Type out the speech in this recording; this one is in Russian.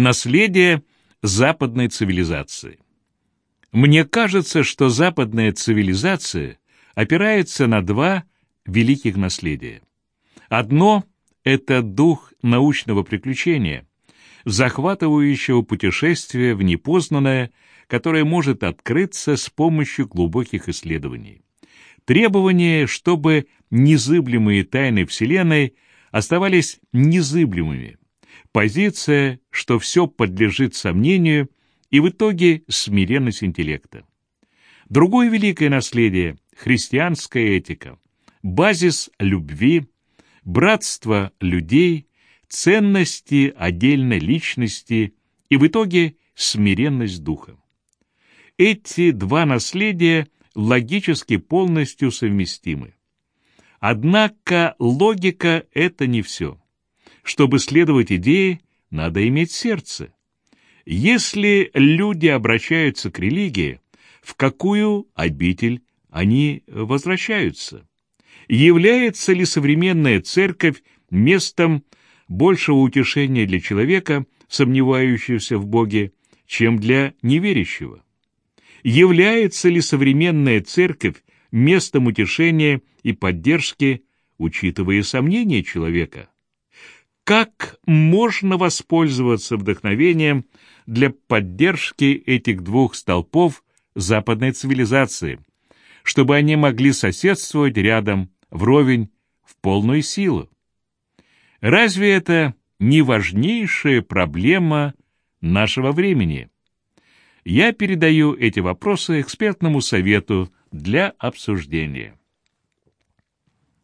Наследие западной цивилизации. Мне кажется, что западная цивилизация опирается на два великих наследия. Одно — это дух научного приключения, захватывающего путешествия в непознанное, которое может открыться с помощью глубоких исследований. Требование, чтобы незыблемые тайны Вселенной оставались незыблемыми. Позиция, что все подлежит сомнению, и в итоге смиренность интеллекта. Другое великое наследие – христианская этика, базис любви, братство людей, ценности отдельной личности и в итоге смиренность духа. Эти два наследия логически полностью совместимы. Однако логика – это не все. Чтобы следовать идее, надо иметь сердце. Если люди обращаются к религии, в какую обитель они возвращаются? Является ли современная церковь местом большего утешения для человека, сомневающегося в Боге, чем для неверящего? Является ли современная церковь местом утешения и поддержки, учитывая сомнения человека? Как можно воспользоваться вдохновением для поддержки этих двух столпов западной цивилизации, чтобы они могли соседствовать рядом, вровень, в полную силу? Разве это не важнейшая проблема нашего времени? Я передаю эти вопросы экспертному совету для обсуждения.